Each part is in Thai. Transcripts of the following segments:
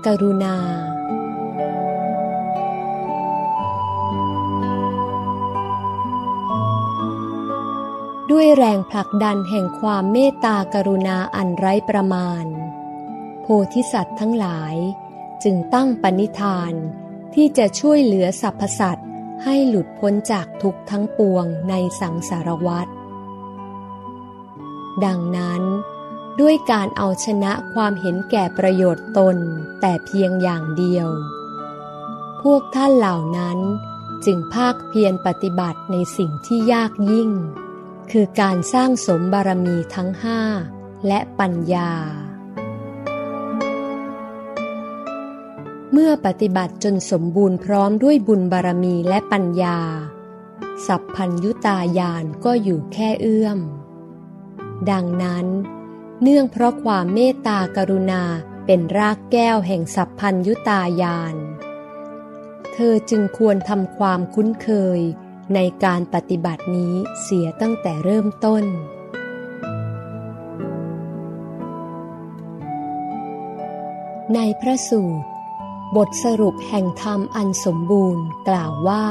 มหากรุณา ด้วยแรงผลักดันแห่งความเมตตากรุณาอันไร้ประมาณ โพธิสัตว์ทั้งหลายจึงตั้งปณิธานที่จะช่วยเหลือสรรพสัตว์ให้หลุดพ้นจากทุกทั้งปวงในสังสารวัฏดังนั้น ด้วยการเอาชนะความเห็นแก่ประโยชน์ตนแต่เพียงอย่างเดียว พวกท่านเหล่านั้นจึงภาคเพียรปฏิบัติในสิ่งที่ยากยิ่ง คือการสร้างสมบารมีทั้งห้าและปัญญา เมื่อปฏิบัติจนสมบูรณ์พร้อมด้วยบุญบารมีและปัญญา สัพพัญยุตายานก็อยู่แค่เอื้อม ดังนั้น เนื่องเพราะความเมตตากรุณาเป็นรากแก้วแห่งสัพพัญยุตายาน เธอจึงควรทำความคุ้นเคยในการปฏิบัตินี้เสียตั้งแต่เริ่มต้น ในพระสูตร บทสรุปแห่งธรรมอันสมบูรณ์กล่าวว่า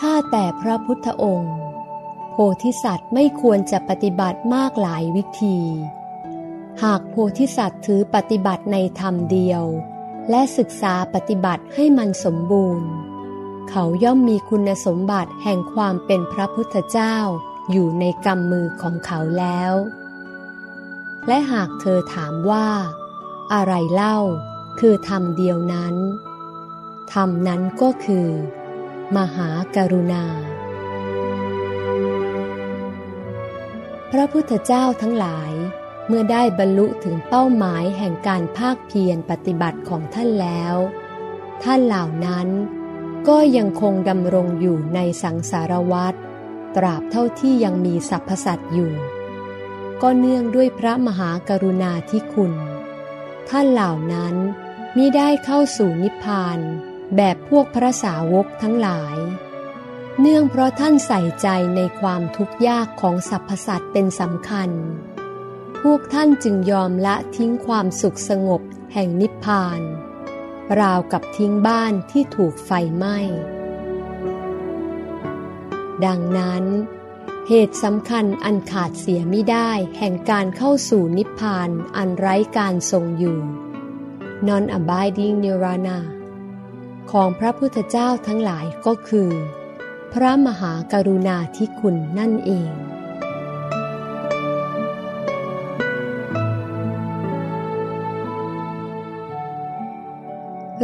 ข้าแต่พระพุทธองค์ โพธิสัตว์ไม่ควรจะปฏิบัติมากหลายวิธี หากโพธิสัตว์ถือปฏิบัติในธรรมเดียว และศึกษาปฏิบัติให้มันสมบูรณ์ เขาย่อมมีคุณสมบัติแห่งความเป็นพระพุทธเจ้าอยู่ในกำมือของเขาแล้ว และหากเธอถามว่า อะไรเล่า คือธรรมเดียวนั้นธรรมนั้นก็คือ มหากรุณา พระพุทธเจ้าทั้งหลาย เมื่อได้บรรลุถึงเป้าหมายแห่งการภาคเพียรปฏิบัติของท่านแล้ว ท่านเหล่านั้น ก็ยังคงดำรงอยู่ในสังสารวัฏตราบเท่าที่ยังมีสรรพสัตว์อยู่ ก็เนื่องด้วยพระมหากรุณาธิคุณ ท่านเหล่านั้นมิได้เข้าสู่นิพพานแบบพวกพระสาวกทั้งหลาย เนื่องเพราะท่านใส่ใจในความทุกข์ยากของสรรพสัตว์เป็นสำคัญ พวกท่านจึงยอมละทิ้งความสุขสงบแห่งนิพพาน ราวกับทิ้งบ้านที่ถูกไฟไหม้ ดังนั้น เหตุสำคัญอันขาดเสียไม่ได้แห่งการเข้าสู่นิพพานอันไร้การทรงอยู่ non abiding nirvana ของพระพุทธเจ้าทั้งหลายก็คือ พระมหากรุณาธิคุณนั่นเอง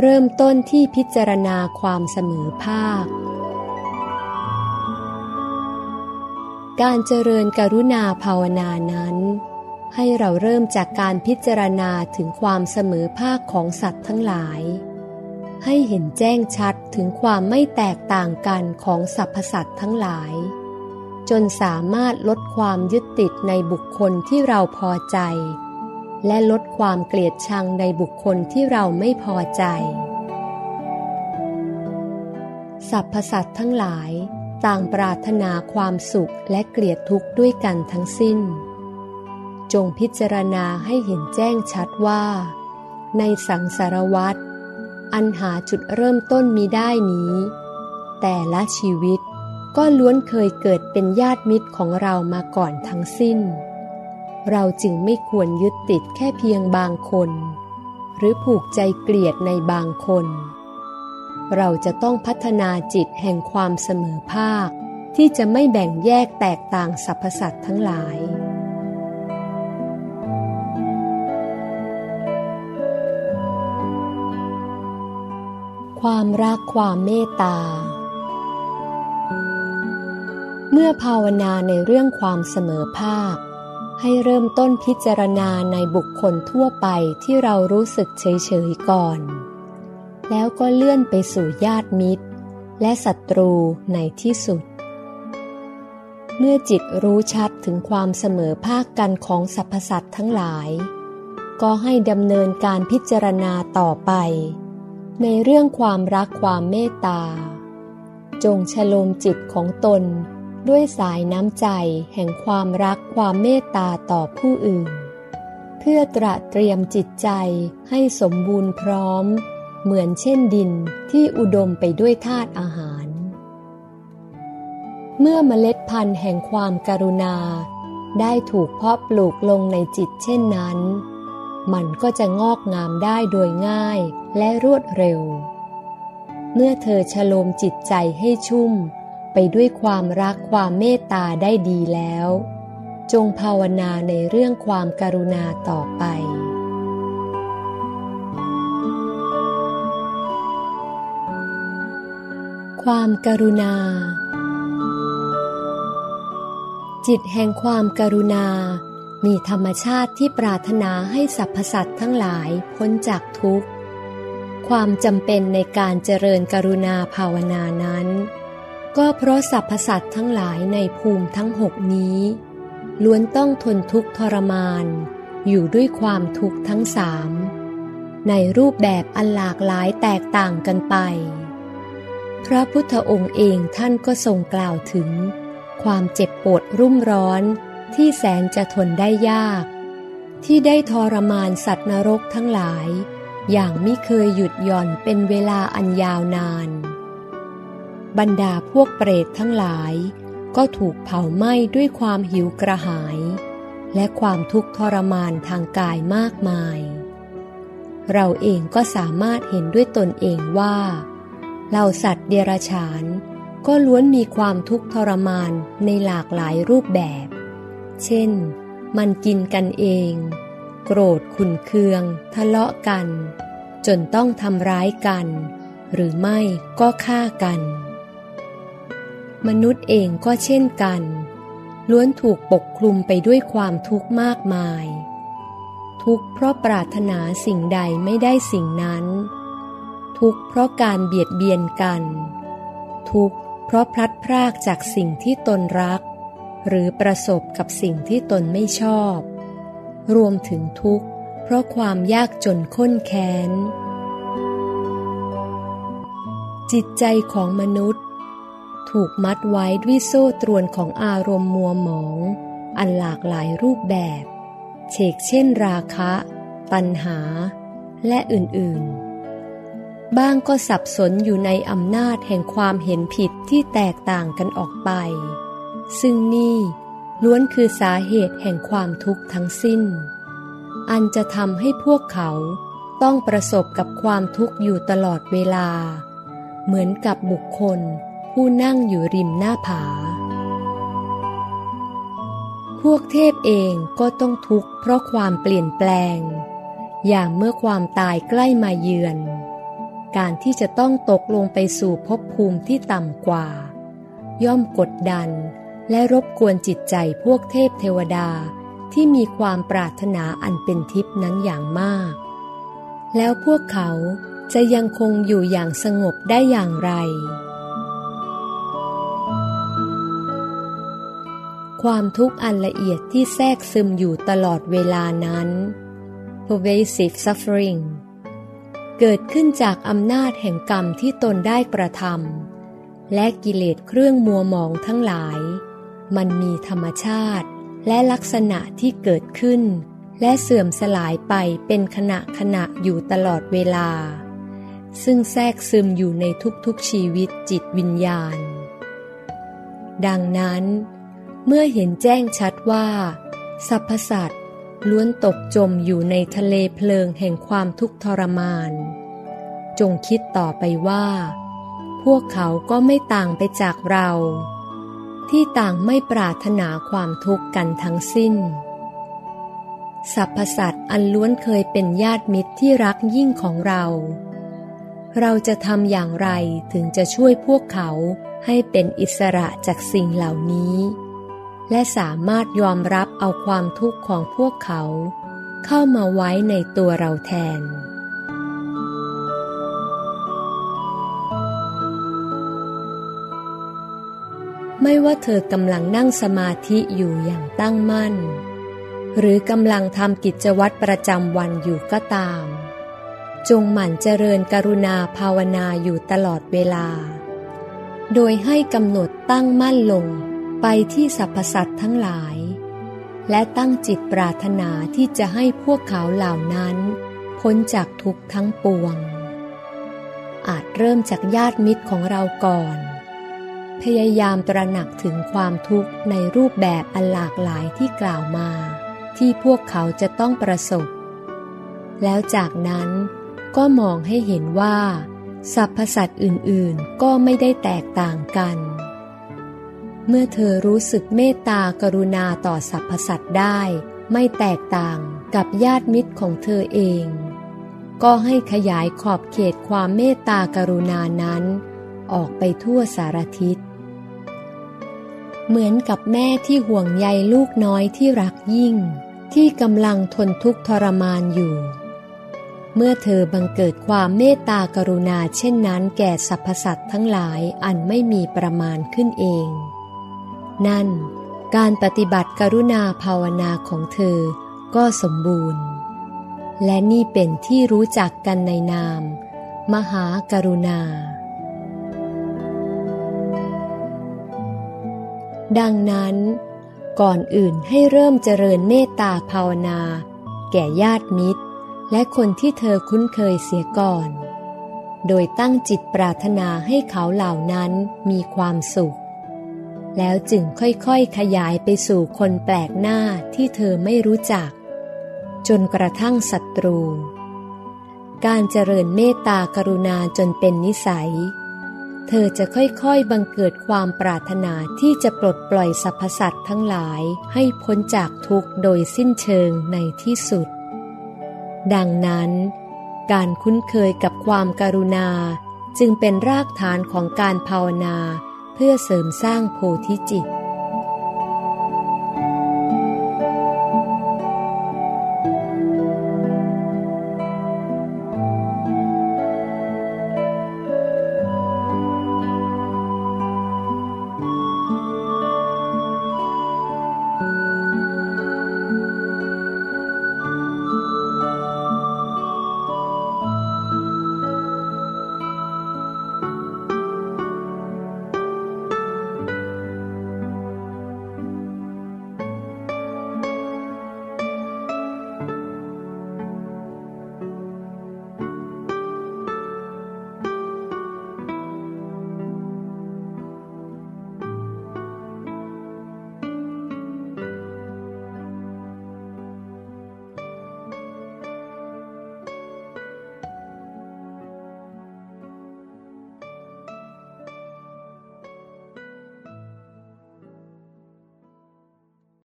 เริ่มต้นที่พิจารณาความเสมอภาค การเจริญกรุณาภาวนานั้น ให้เราเริ่มจากการพิจารณาถึงความเสมอภาคของสัตว์ทั้งหลาย ให้เห็นแจ้งชัดถึงความไม่แตกต่างกันของสรรพสัตว์ทั้งหลาย จนสามารถลดความยึดติดในบุคคลที่เราพอใจ และลดความเกลียดชังในบุคคลที่เราไม่พอใจสรรพสัตว์ทั้งหลายต่างปรารถนาความสุขและเกลียดทุกข์ด้วยกันทั้งสิ้น จงพิจารณาให้เห็นแจ้งชัดว่า ในสังสารวัตร อันหาจุดเริ่มต้นมีได้นี้ แต่ละชีวิตก็ล้วนเคยเกิดเป็นญาติมิตรของเรามาก่อนทั้งสิ้น เราจึงไม่ควรยึดติดแค่เพียงบางคน หรือผูกใจเกลียดในบางคน เราจะต้องพัฒนาจิตแห่งความเสมอภาค ที่จะไม่แบ่งแยกแตกต่างสรรพสัตว์ทั้งหลาย ความรักความเมตตา เมื่อภาวนาในเรื่องความเสมอภาค ให้เริ่มต้นพิจารณาในบุคคลทั่วไปที่เรารู้สึกเฉยๆก่อน แล้วก็เลื่อนไปสู่ญาติมิตร และศัตรูในที่สุด เมื่อจิตรู้ชัดถึงความเสมอภาคกันของสรรพสัตว์ทั้งหลาย ก็ให้ดำเนินการพิจารณาต่อไป ในเรื่องความรักความเมตตา จงฉลมจิตของตนด้วยสายน้ำใจแห่งความรักความเมตตาต่อผู้อื่น เพื่อตระเตรียมจิตใจให้สมบูรณ์พร้อม เหมือนเช่นดินที่อุดมไปด้วยธาตุอาหาร เมื่อเมล็ดพันธุ์แห่งความการุณา ได้ถูกเพาะปลูกลงในจิตเช่นนั้น มันก็จะงอกงามได้โดยง่ายและรวดเร็ว เมื่อเธอชโลมจิตใจให้ชุ่ม ไปด้วยความรักความเมตตาได้ดีแล้ว จงภาวนาในเรื่องความการุณาต่อไปความการุณา จิตแห่งความการุณา มีธรรมชาติที่ปรารถนาให้สรรพสัตว์ทั้งหลายพ้นจากทุกข์ ความจำเป็นในการเจริญกรุณาภาวนานั้น ก็เพราะสรรพสัตว์ทั้งหลายในภูมิทั้งหกนี้ ล้วนต้องทนทุกข์ทรมาน อยู่ด้วยความทุกข์ทั้งสามในรูปแบบอันหลากหลายแตกต่างกันไป พระพุทธองค์เองท่านก็ทรงกล่าวถึง ความเจ็บปวดรุ่มร้อน ที่แสนจะทนได้ยาก ที่ได้ทรมานสัตว์นรกทั้งหลาย อย่างไม่เคยหยุดหย่อนเป็นเวลาอันยาวนาน บรรดาพวกเปรตทั้งหลาย ก็ถูกเผาไหม้ด้วยความหิวกระหาย และความทุกข์ทรมานทางกายมากมาย เราเองก็สามารถเห็นด้วยตนเองว่าเหล่าสัตว์เดรัจฉานก็ล้วนมีความทุกข์ทรมานในหลากหลายรูปแบบ เช่น มันกินกันเอง โกรธขุนเคือง ทะเลาะกัน จนต้องทำร้ายกัน หรือไม่ก็ฆ่ากัน มนุษย์เองก็เช่นกัน ล้วนถูกปกคลุมไปด้วยความทุกข์มากมาย ทุกข์เพราะปรารถนาสิ่งใดไม่ได้สิ่งนั้น ทุกข์เพราะการเบียดเบียนกัน ทุกข์เพราะพลัดพรากจากสิ่งที่ตนรัก หรือประสบกับสิ่งที่ตนไม่ชอบ รวมถึงทุกข์ เพราะความยากจนข้นแค้น จิตใจของมนุษย์ ถูกมัดไว้ด้วยโซ่ตรวนของอารมณ์มัวหมอง อันหลากหลายรูปแบบ เชกเช่นราคะปัญหา และอื่นๆบ้างก็สับสนอยู่ในอำนาจแห่งความเห็นผิดที่แตกต่างกันออกไป ซึ่งนี่ล้วนคือสาเหตุแห่งความทุกข์ทั้งสิ้น อันจะทำให้พวกเขาต้องประสบกับความทุกข์อยู่ตลอดเวลา เหมือนกับบุคคลผู้นั่งอยู่ริมหน้าผา พวกเทพเองก็ต้องทุกข์เพราะความเปลี่ยนแปลง อย่างเมื่อความตายใกล้มาเยือน การที่จะต้องตกลงไปสู่ภพภูมิที่ต่ำกว่า ย่อมกดดัน และรบกวนจิตใจพวกเทพเทวดาที่มีความปรารถนาอันเป็นทิพนั้นอย่างมาก แล้วพวกเขาจะยังคงอยู่อย่างสงบได้อย่างไร ความทุกข์อันละเอียดที่แทรกซึมอยู่ตลอดเวลานั้น pervasive suffering เกิดขึ้นจากอำนาจแห่งกรรมที่ตนได้กระทำและกิเลสเครื่องมัวหมองทั้งหลาย มันมีธรรมชาติ และลักษณะที่เกิดขึ้น และเสื่อมสลายไปเป็นขณะขณะอยู่ตลอดเวลา ซึ่งแทรกซึมอยู่ในทุกๆชีวิตจิตวิญญาณ ดังนั้น เมื่อเห็นแจ้งชัดว่าสรรพสัตว์ล้วนตกจมอยู่ในทะเลเพลิงแห่งความทุกข์ทรมาน จงคิดต่อไปว่า พวกเขาก็ไม่ต่างไปจากเรา ที่ต่างไม่ปรารถนาความทุกข์กันทั้งสิ้นสรรพสัตว์อันล้วนเคยเป็นญาติมิตรที่รักยิ่งของเรา เราจะทำอย่างไรถึงจะช่วยพวกเขาให้เป็นอิสระจากสิ่งเหล่านี้ และสามารถยอมรับเอาความทุกข์ของพวกเขา เข้ามาไว้ในตัวเราแทน ไม่ว่าเธอกำลังนั่งสมาธิอยู่อย่างตั้งมั่น หรือกำลังทำกิจวัตรประจำวันอยู่ก็ตาม จงหมั่นเจริญกรุณาภาวนาอยู่ตลอดเวลา โดยให้กำหนดตั้งมั่นลงไปที่สรรพสัตว์ทั้งหลาย และตั้งจิตปรารถนาที่จะให้พวกเขาเหล่านั้น พ้นจากทุกข์ทั้งปวง อาจเริ่มจากญาติมิตรของเราก่อน พยายามตระหนักถึงความทุกข์ในรูปแบบอันหลากหลายที่กล่าวมา ที่พวกเขาจะต้องประสบ แล้วจากนั้นก็มองให้เห็นว่าสรรพสัตว์อื่นๆ ก็ไม่ได้แตกต่างกัน เมื่อเธอรู้สึกเมตตากรุณาต่อสรรพสัตว์ได้ ไม่แตกต่างกับญาติมิตรของเธอเอง ก็ให้ขยายขอบเขตความเมตตากรุณานั้น ออกไปทั่วสารทิศ เหมือนกับแม่ที่ห่วงใยลูกน้อยที่รักยิ่ง ที่กำลังทนทุกข์ทรมานอยู่ เมื่อเธอบังเกิดความเมตตากรุณาเช่นนั้นแก่สรรพสัตว์ทั้งหลายอันไม่มีประมาณขึ้นเอง นั่น การปฏิบัติกรุณาภาวนาของเธอก็สมบูรณ์ และนี่เป็นที่รู้จักกันในนาม มหากรุณา ดังนั้น ก่อนอื่นให้เริ่มเจริญเมตตาภาวนา แก่ญาติมิตร และคนที่เธอคุ้นเคยเสียก่อน โดยตั้งจิตปรารถนาให้เขาเหล่านั้นมีความสุข แล้วจึงค่อยๆขยายไปสู่คนแปลกหน้าที่เธอไม่รู้จัก จนกระทั่งศัตรู การเจริญเมตตากรุณาจนเป็นนิสัย เธอจะค่อยๆบังเกิดความปรารถนาที่จะปลดปล่อยสรรพสัตว์ทั้งหลายให้พ้นจากทุกข์โดยสิ้นเชิงในที่สุด ดังนั้น การคุ้นเคยกับความการุณาจึงเป็นรากฐานของการภาวนา เพื่อเสริมสร้างโพธิจิต